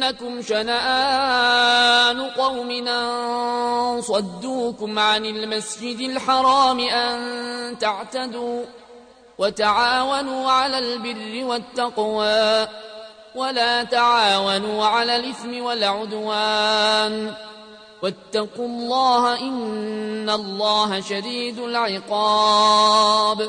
يجرمنكم شنآن قوم أن صدوكم عن المسجد الحرام أن تعتدوا وتعاونوا على البر والتقوى ولا تعاونوا على الإثم والعدوان واتقوا الله إن الله شديد العقاب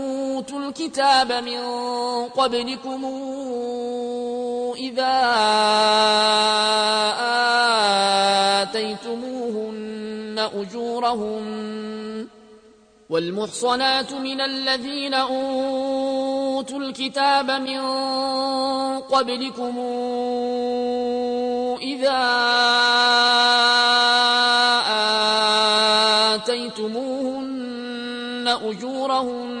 الكتاب من قبلكم إذا آتيتموهن أجورهن والمحصنات من الذين أوتوا الكتاب من قبلكم إذا آتيتموهن أجورهن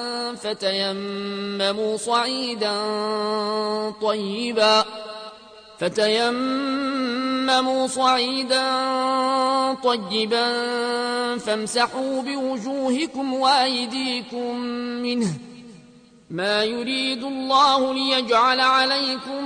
فتيمموا صعيدا طيبا. فتيمموا صعيدا طيبا فامسحوا بوجوهكم وأيديكم منه. ما يريد الله ليجعل عليكم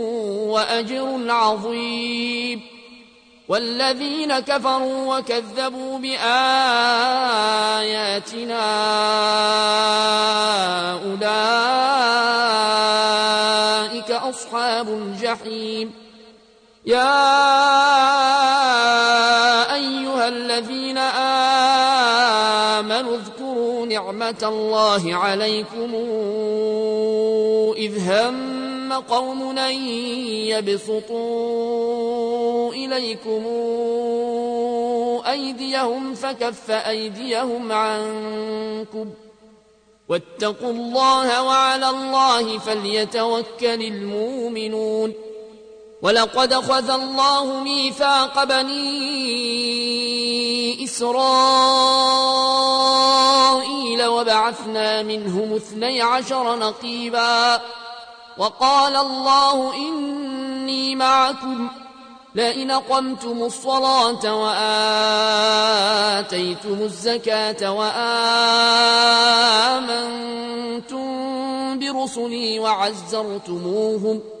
وأجر عظيم. والذين كفروا وكذبوا بآياتنا أولئك أصحاب الجحيم. يا أيها الذين آمنوا اذكروا نعمة الله عليكم إذ هم قوم أن يبسطوا إليكم أيديهم فكف أيديهم عنكم واتقوا الله وعلى الله فليتوكل المؤمنون ولقد خذ الله ميثاق بني إسرائيل وبعثنا منهم اثني عشر نقيبا وقال الله إني معكم لئن قمتم الصلاة وآتيتم الزكاة وآمنتم برسلي وعزرتموهم ۖ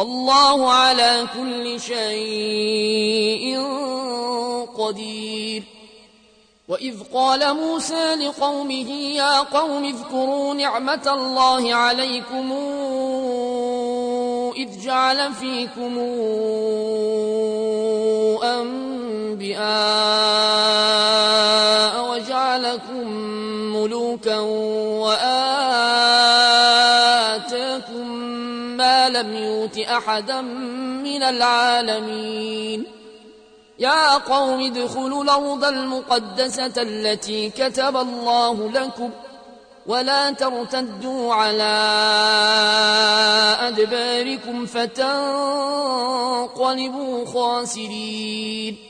والله على كل شيء قدير. وإذ قال موسى لقومه يا قوم اذكروا نعمة الله عليكم إذ جعل فيكم أنبياء وجعلكم ملوكا وآتاكم لم يوت أحدا من العالمين. يا قوم ادخلوا الأرض المقدسة التي كتب الله لكم ولا ترتدوا على أدباركم فتنقلبوا خاسرين.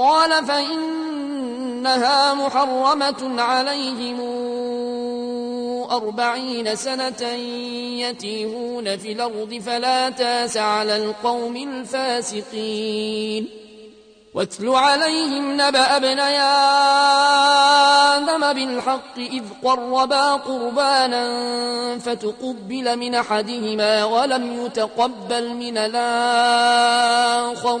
قال فإنها محرمة عليهم أربعين سنة يتيهون في الأرض فلا تاس على القوم الفاسقين. واتل عليهم نبأ ابني آدم بالحق إذ قربا قربانا فتقبل من أحدهما ولم يتقبل من الآخر.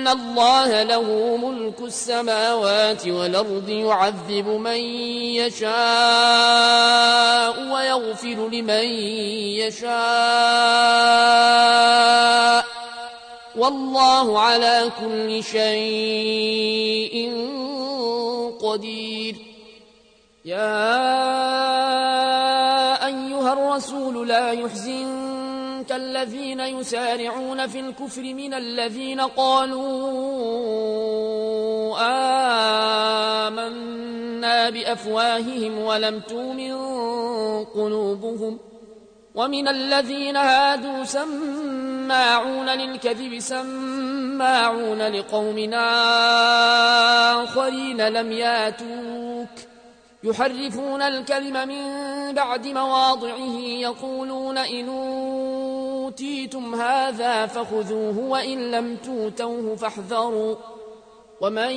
أن الله له ملك السماوات والأرض يعذب من يشاء ويغفر لمن يشاء والله على كل شيء قدير يا أيها الرسول لا يحزنك الذين يسارعون في الكفر من الذين قالوا آمنا بأفواههم ولم تؤمن قلوبهم ومن الذين هادوا سماعون للكذب سماعون لقوم آخرين لم ياتوك يحرفون الكلم من بعد مواضعه يقولون إن أوتيتم هذا فخذوه وإن لم توتوه فاحذروا. ومن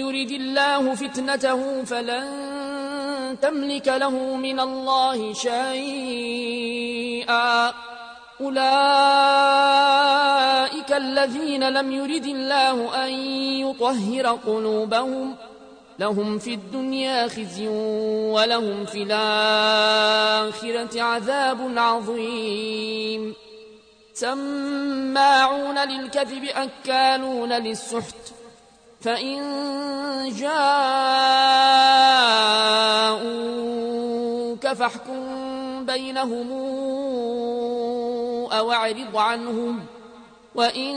يرد الله فتنته فلن تملك له من الله شيئا. أولئك الذين لم يرد الله أن يطهر قلوبهم لهم في الدنيا خزي ولهم في الآخرة عذاب عظيم. سماعون للكذب أكالون للسحت. فإن جاءوك فاحكم بينهم أو أعرض عنهم. وإن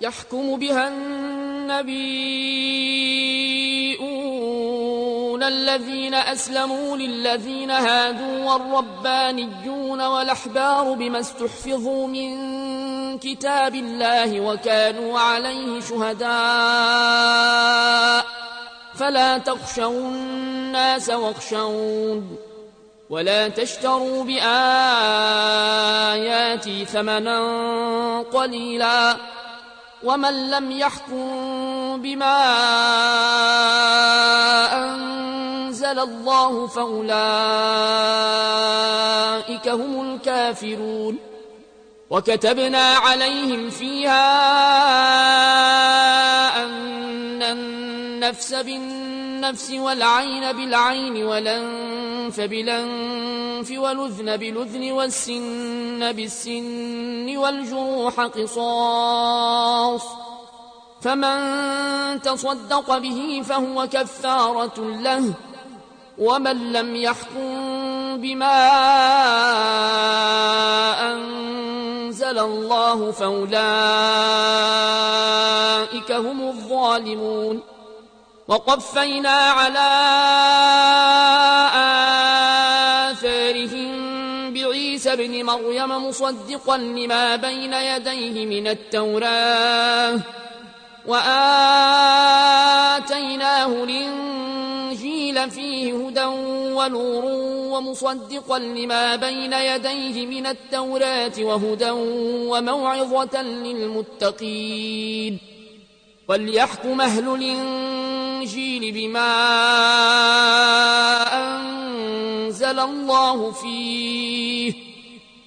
يحكم بها النبيون الذين أسلموا للذين هادوا والربانيون والأحبار بما استحفظوا من كتاب الله وكانوا عليه شهداء. فلا تخشوا الناس واخشون. ولا تشتروا بآياتي ثمنا قليلا. ومن لم يحكم بما أنزل الله فأولئك هم الكافرون. وكتبنا عليهم فيها أن النفس بالنفس والعين بالعين والأنف بالأنف والأذن بالأذن والسن بالسن والجروح قصاص فمن تصدق به فهو كفارة له ومن لم يحكم بما أنزل الله فأولئك هم الظالمون وقفينا على آثارهم ابن مريم مصدقا لما بين يديه من التوراة وآتيناه الإنجيل فيه هدى ونور ومصدقا لما بين يديه من التوراة وهدى وموعظة للمتقين وليحكم أهل الإنجيل بما أنزل الله فيه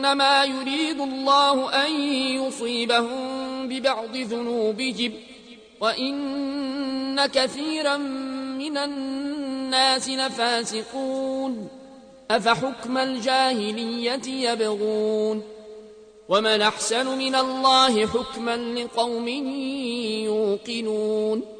أنما يريد الله أن يصيبهم ببعض ذنوبهم وإن كثيرا من الناس لفاسقون. أفحكم الجاهلية يبغون؟ ومن أحسن من الله حكما لقوم يوقنون.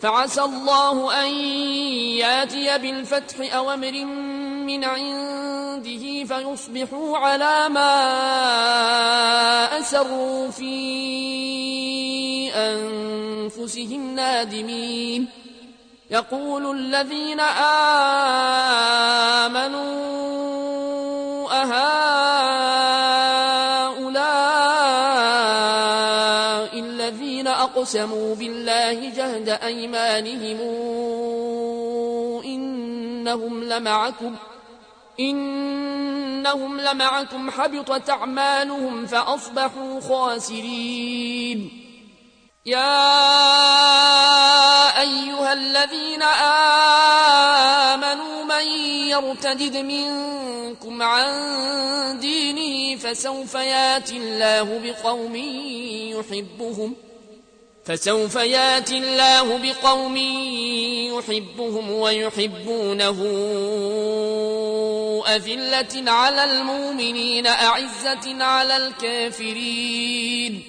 فعسى الله أن ياتي بالفتح أو أمر من عنده فيصبحوا على ما أسروا في أنفسهم نادمين. يقول الذين آمنوا أهؤلاء الذين أقسموا بالله جهد أيمانهم إنهم لمعكم إنهم لمعكم حبطت أعمالهم فأصبحوا خاسرين. يا أيها الذين آمنوا من يرتدد منكم عن دينه فسوف ياتي الله بقوم يحبهم فسوف ياتي الله بقوم يحبهم ويحبونه أذلة على المؤمنين أعزة على الكافرين.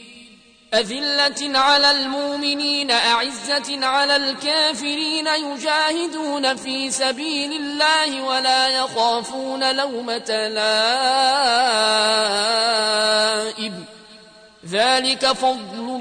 أذلة على المؤمنين أعزة على الكافرين. يجاهدون في سبيل الله ولا يخافون لومة لائم. ذلك فضل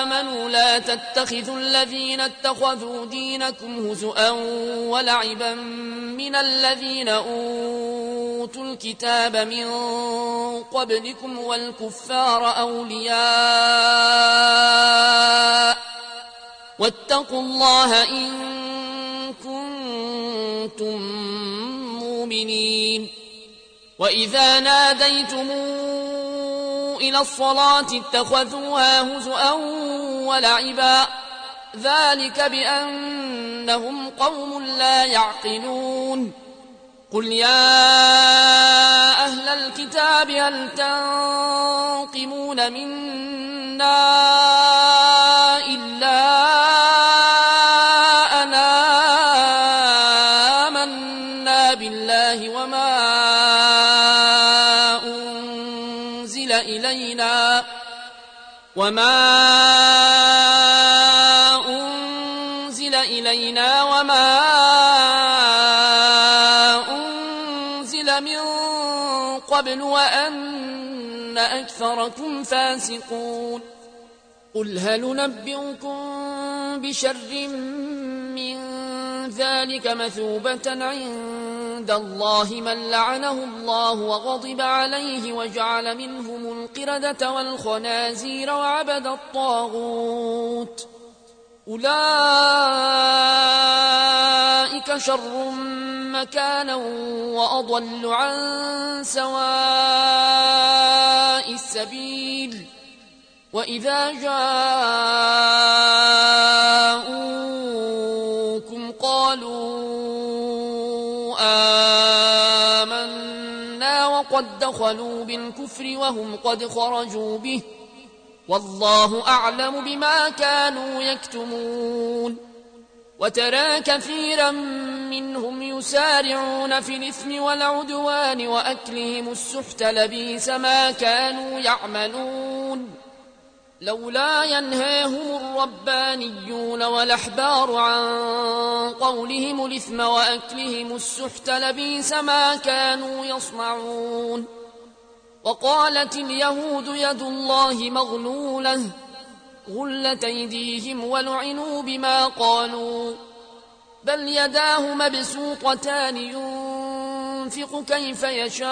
تتخذوا الذين اتخذوا دينكم هزؤا ولعبا من الذين أوتوا الكتاب من قبلكم والكفار أولياء واتقوا الله إن كنتم مؤمنين وإذا ناديتم إلى الصلاة اتخذوها هزؤا ولعبا. ذلك بأنهم قوم لا يعقلون. قل يا أهل الكتاب هل تنقمون منا إلا أنا بالله وما وما أنزل إلينا وما أنزل من قبل وأن أكثركم فاسقون قل هل نبئكم بشر من ذلك مثوبة عند الله من لعنه الله وغضب عليه وجعل منهم القردة والخنازير وعبد الطاغوت. أولئك شر مكانا وأضل عن سواء السبيل. وإذا جاءوكم وقد دخلوا بالكفر وهم قد خرجوا به. والله أعلم بما كانوا يكتمون. وترى كثيرا منهم يسارعون في الإثم والعدوان وأكلهم السحت لبيس ما كانوا يعملون. لولا ينهاهم الربانيون والأحبار عن قولهم الإثم وأكلهم السحت لبيس ما كانوا يصنعون. وقالت اليهود يد الله مغلولة غلت أيديهم ولعنوا بما قالوا. بل يداه مبسوطتان ينفق كيف يشاء.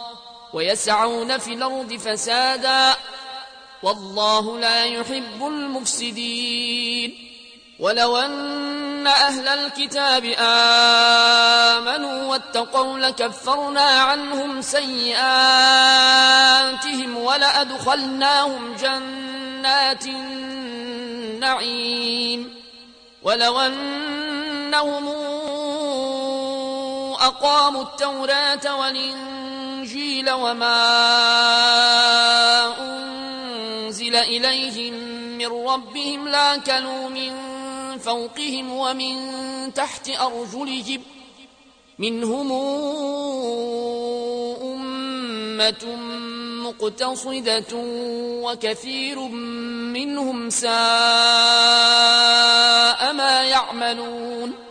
ويسعون في الأرض فسادا والله لا يحب المفسدين ولو أن أهل الكتاب آمنوا واتقوا لكفرنا عنهم سيئاتهم ولأدخلناهم جنات النعيم ولو أنهم أقاموا التوراة والإنجيل وما أنزل إليهم من ربهم لاكلوا من فوقهم ومن تحت أرجلهم منهم أمة مقتصدة وكثير منهم ساء ما يعملون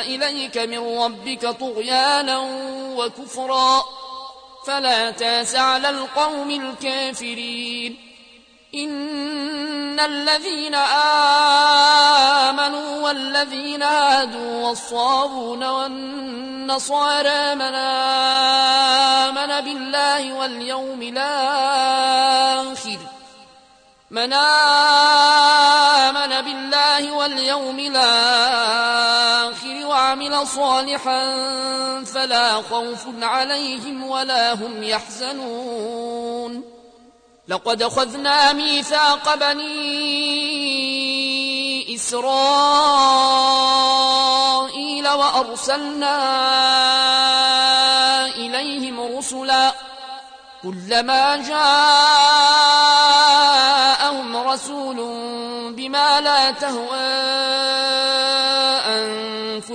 إليك من ربك طغيانا وكفرا. فلا تاس على القوم الكافرين. إن الذين آمنوا والذين هادوا والصابون والنصارى من آمن بالله واليوم الآخر. من آمن بالله واليوم الآخر وعمل صالحا فلا خوف عليهم ولا هم يحزنون. لقد خذنا ميثاق بني إسرائيل وأرسلنا إليهم رسلا. كلما جاءهم رسول بما لا تهوى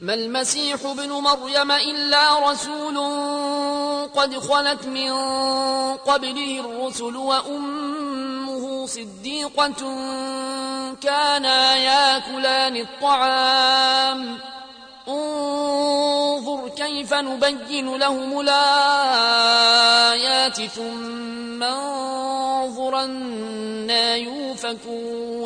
ما المسيح ابن مريم إلا رسول قد خلت من قبله الرسل وأمه صديقة كانا ياكلان الطعام. انظر كيف نبين لهم الآيات ثم انظر أنا يوفكون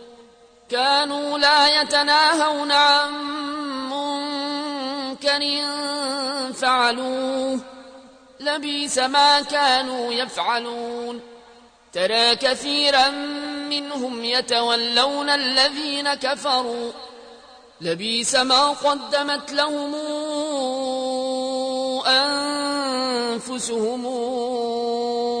كانوا لا يتناهون عن منكر فعلوه. لبيس ما كانوا يفعلون. ترى كثيرا منهم يتولون الذين كفروا. لبيس ما قدمت لهم أنفسهم. أن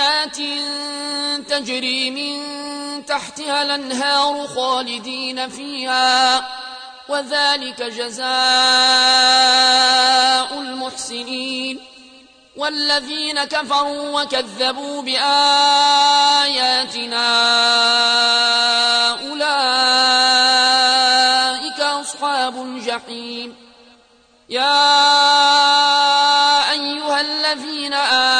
جنات تجري من تحتها الأنهار خالدين فيها وذلك جزاء المحسنين. والذين كفروا وكذبوا بآياتنا أولئك أصحاب الجحيم. يا أيها الذين آمنوا لا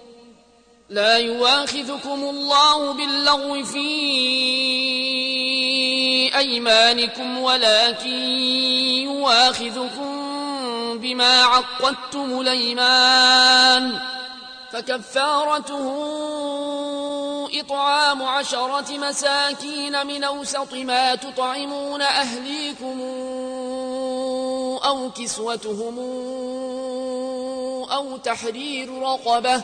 لا يواخذكم الله باللغو في أيمانكم ولكن يواخذكم بما عقدتم الأيمان. فكفارته إطعام عشرة مساكين من أوسط ما تطعمون أهليكم أو كسوتهم أو تحرير رقبة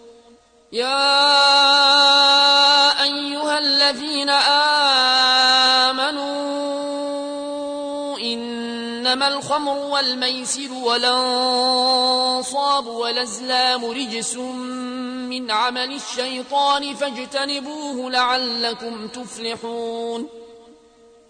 يا أيها الذين آمنوا إنما الخمر والميسر والأنصاب والأزلام رجس من عمل الشيطان فاجتنبوه لعلكم تفلحون.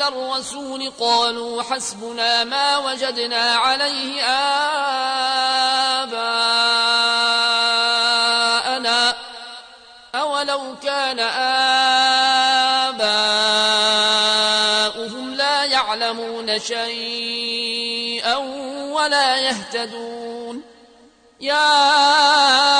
وإلى الرسول قالوا حسبنا ما وجدنا عليه آباءنا أولو كان آباؤهم لا يعلمون شيئا ولا يهتدون. يا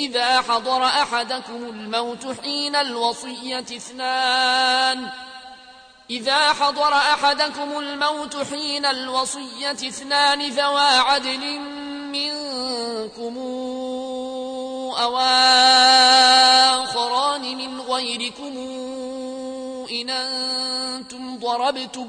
إذا حضر أحدكم الموت حين الوصية اثنان. إذا حضر أحدكم الموت حين الوصية اثنان ذوى عدل منكم أو آخران من غيركم إن أنتم ضربتم.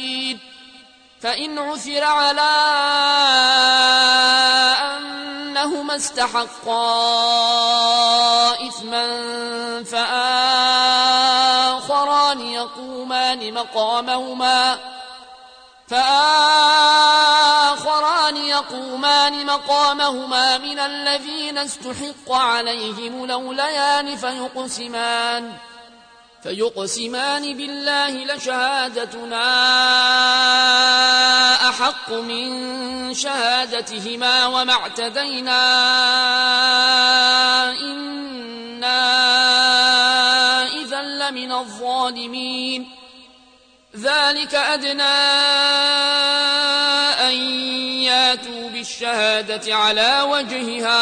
فإن عثر على أنهما استحقا إثما فآخران يقومان مقامهما فآخران آخران يقومان مقامهما من الذين استحق عليهم لوليان فيقسمان فيقسمان بالله لشهادتنا أحق من شهادتهما وما اعتدينا إنا إذا لمن الظالمين. ذلك أدنى أن ياتوا بالشهادة على وجهها.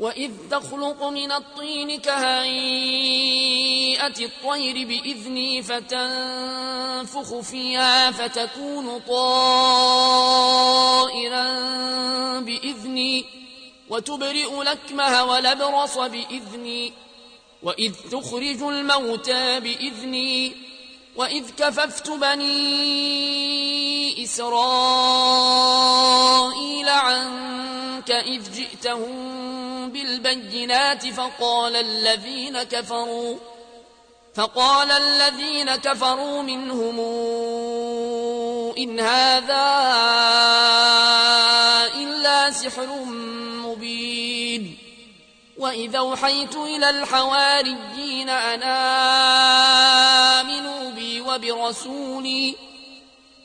وإذ تخلق من الطين كهيئة الطير بإذني فتنفخ فيها فتكون طائرا بإذني وتبرئ لكمها ولبرص بإذني وإذ تخرج الموتى بإذني وإذ كففت بني إسرائيل عنك إذ جئتهم بالبينات فقال الذين كفروا فقال الذين كفروا منهم إن هذا إلا سحر مبين. وإذا أوحيت إلى الحواريين أن آمنوا بي وبرسولي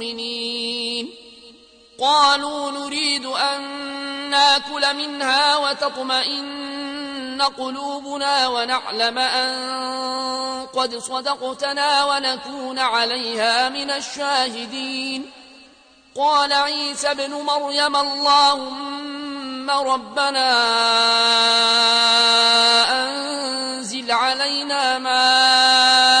مؤمنين قالوا نريد أن نأكل منها وتطمئن قلوبنا ونعلم أن قد صدقتنا ونكون عليها من الشاهدين. قال عيسى ابن مريم اللهم ربنا أنزل علينا مائدة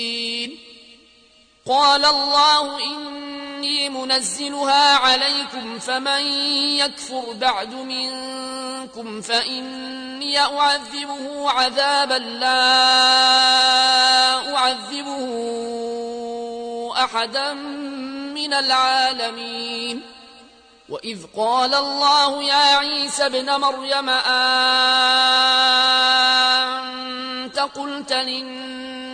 قال الله إني منزلها عليكم فمن يكفر بعد منكم فإني أعذبه عذابا لا أعذبه أحدا من العالمين. وإذ قال الله يا عيسى ابن مريم أنت قلت للناس